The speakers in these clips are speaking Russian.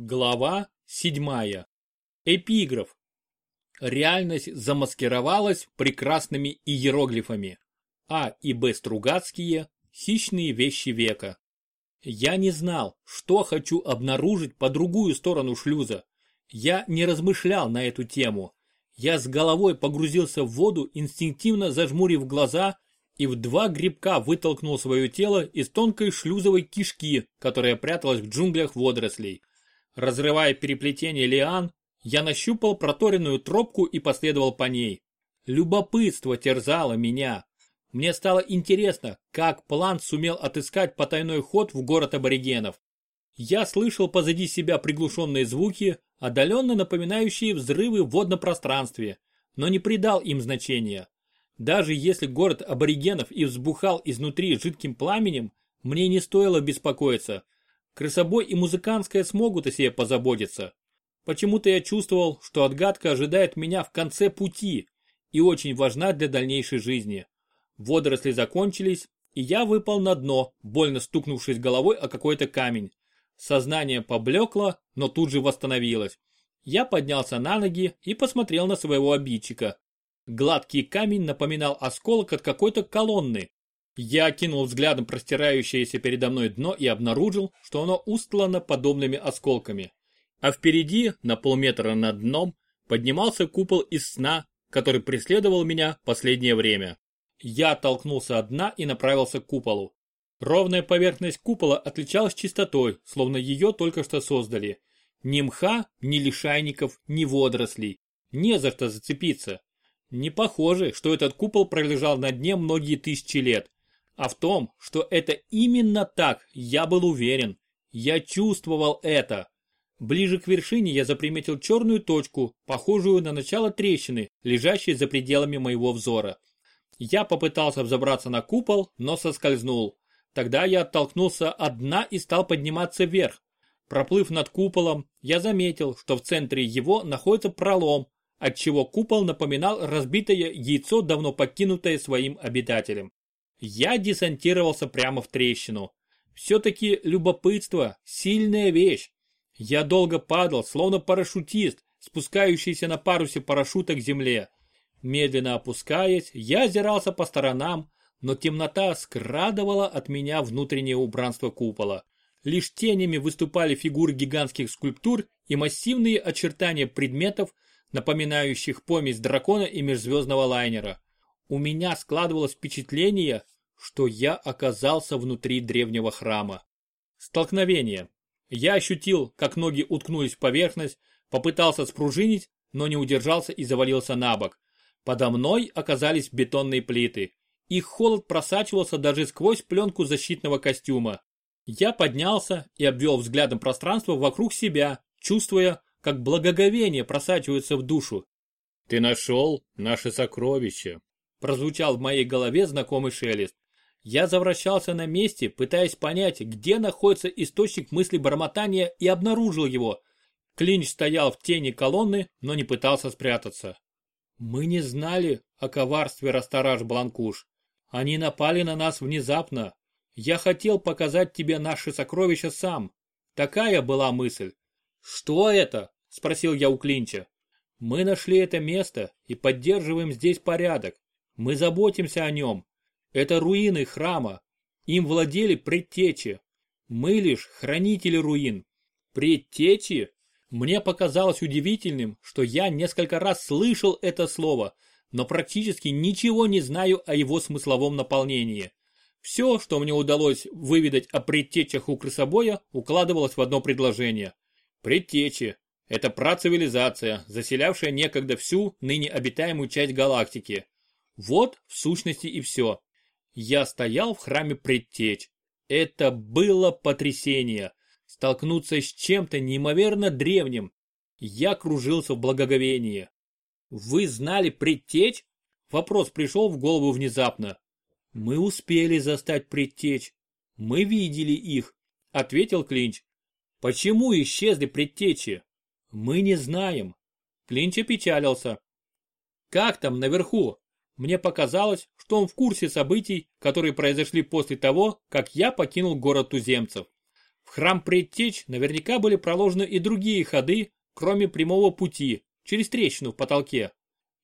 Глава 7. Эпиграф. Реальность замаскировалась прекрасными иероглифами. А и Б Стругацкие – хищные вещи века. Я не знал, что хочу обнаружить по другую сторону шлюза. Я не размышлял на эту тему. Я с головой погрузился в воду, инстинктивно зажмурив глаза и в два грибка вытолкнул свое тело из тонкой шлюзовой кишки, которая пряталась в джунглях водорослей. Разрывая переплетение лиан, я нащупал проторенную тропку и последовал по ней. Любопытство терзало меня. Мне стало интересно, как план сумел отыскать потайной ход в город аборигенов. Я слышал позади себя приглушенные звуки, отдаленно напоминающие взрывы в водном пространстве, но не придал им значения. Даже если город аборигенов и взбухал изнутри жидким пламенем, мне не стоило беспокоиться – Крысобой и музыкантская смогут о себе позаботиться. Почему-то я чувствовал, что отгадка ожидает меня в конце пути и очень важна для дальнейшей жизни. Водоросли закончились, и я выпал на дно, больно стукнувшись головой о какой-то камень. Сознание поблекло, но тут же восстановилось. Я поднялся на ноги и посмотрел на своего обидчика. Гладкий камень напоминал осколок от какой-то колонны, я окинул взглядом простирающееся передо мной дно и обнаружил, что оно устлано подобными осколками. А впереди, на полметра над дном, поднимался купол из сна, который преследовал меня последнее время. Я оттолкнулся от дна и направился к куполу. Ровная поверхность купола отличалась чистотой, словно ее только что создали. Ни мха, ни лишайников, ни водорослей. Не за что зацепиться. Не похоже, что этот купол пролежал на дне многие тысячи лет. А в том, что это именно так, я был уверен. Я чувствовал это. Ближе к вершине я заприметил черную точку, похожую на начало трещины, лежащей за пределами моего взора. Я попытался взобраться на купол, но соскользнул. Тогда я оттолкнулся от дна и стал подниматься вверх. Проплыв над куполом, я заметил, что в центре его находится пролом, отчего купол напоминал разбитое яйцо, давно покинутое своим обитателем. Я десантировался прямо в трещину. Все-таки любопытство – сильная вещь. Я долго падал, словно парашютист, спускающийся на парусе парашюта к земле. Медленно опускаясь, я озирался по сторонам, но темнота скрадывала от меня внутреннее убранство купола. Лишь тенями выступали фигуры гигантских скульптур и массивные очертания предметов, напоминающих помесь дракона и межзвездного лайнера. У меня складывалось впечатление, что я оказался внутри древнего храма. Столкновение. Я ощутил, как ноги уткнулись в поверхность, попытался спружинить, но не удержался и завалился на бок. Подо мной оказались бетонные плиты. Их холод просачивался даже сквозь пленку защитного костюма. Я поднялся и обвел взглядом пространство вокруг себя, чувствуя, как благоговение просачивается в душу. «Ты нашел наше сокровище», Прозвучал в моей голове знакомый шелест. Я завращался на месте, пытаясь понять, где находится источник мысли бормотания и обнаружил его. Клинч стоял в тени колонны, но не пытался спрятаться. Мы не знали о коварстве Растараж Бланкуш. Они напали на нас внезапно. Я хотел показать тебе наши сокровища сам. Такая была мысль. Что это? Спросил я у Клинча. Мы нашли это место и поддерживаем здесь порядок. Мы заботимся о нем. Это руины храма. Им владели предтечи. Мы лишь хранители руин. Предтечи? Мне показалось удивительным, что я несколько раз слышал это слово, но практически ничего не знаю о его смысловом наполнении. Все, что мне удалось выведать о предтечах у крысобоя, укладывалось в одно предложение. Предтечи – это працивилизация, заселявшая некогда всю ныне обитаемую часть галактики. Вот, в сущности, и все. Я стоял в храме предтеч. Это было потрясение. Столкнуться с чем-то неимоверно древним. Я кружился в благоговении. Вы знали предтеч? Вопрос пришел в голову внезапно. Мы успели застать предтеч. Мы видели их, ответил Клинч. Почему исчезли предтечи? Мы не знаем. Клинч опечалился. Как там наверху? Мне показалось, что он в курсе событий, которые произошли после того, как я покинул город туземцев. В храм предтеч наверняка были проложены и другие ходы, кроме прямого пути, через трещину в потолке.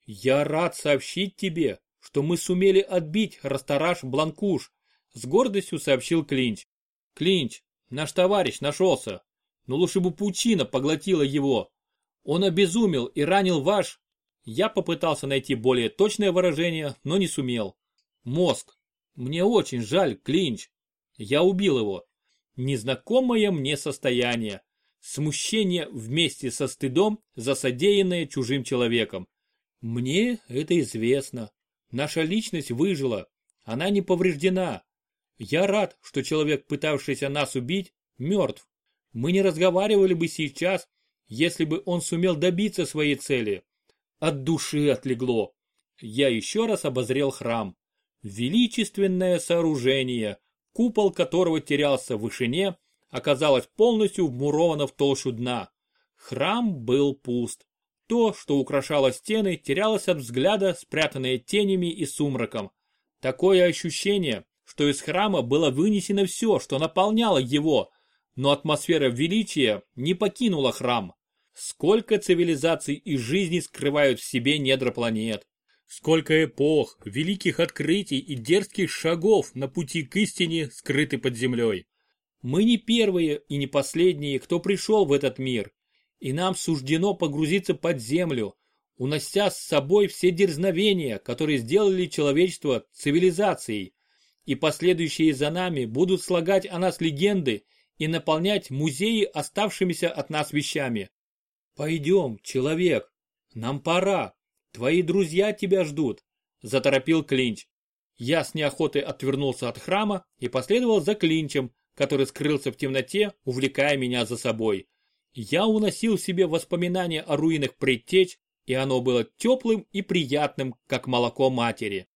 Я рад сообщить тебе, что мы сумели отбить Растараш Бланкуш, с гордостью сообщил Клинч. Клинч, наш товарищ нашелся, но лучше бы паучина поглотила его. Он обезумел и ранил ваш... Я попытался найти более точное выражение, но не сумел. Мозг. Мне очень жаль, Клинч. Я убил его. Незнакомое мне состояние. Смущение вместе со стыдом за содеянное чужим человеком. Мне это известно. Наша личность выжила. Она не повреждена. Я рад, что человек, пытавшийся нас убить, мертв. Мы не разговаривали бы сейчас, если бы он сумел добиться своей цели. От души отлегло. Я еще раз обозрел храм. Величественное сооружение, купол которого терялся в вышине, оказалось полностью вмуровано в толщу дна. Храм был пуст. То, что украшало стены, терялось от взгляда, спрятанное тенями и сумраком. Такое ощущение, что из храма было вынесено все, что наполняло его, но атмосфера величия не покинула храм. Сколько цивилизаций и жизней скрывают в себе недра планет. Сколько эпох, великих открытий и дерзких шагов на пути к истине скрыты под землей. Мы не первые и не последние, кто пришел в этот мир, и нам суждено погрузиться под землю, унося с собой все дерзновения, которые сделали человечество цивилизацией, и последующие за нами будут слагать о нас легенды и наполнять музеи оставшимися от нас вещами. Пойдем, человек, нам пора, твои друзья тебя ждут, заторопил Клинч. Я с неохотой отвернулся от храма и последовал за Клинчем, который скрылся в темноте, увлекая меня за собой. Я уносил себе воспоминания о руинах предтеч, и оно было теплым и приятным, как молоко матери.